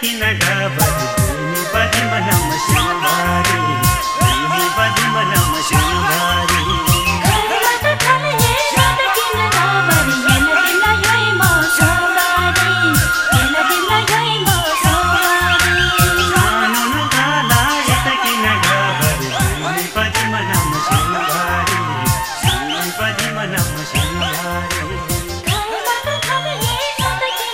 किन डबरी तिमी पनि मनम सिंहारी तिमी पनि मनम सिंहारी कानुन काला यत किन डबरी तिमी मनम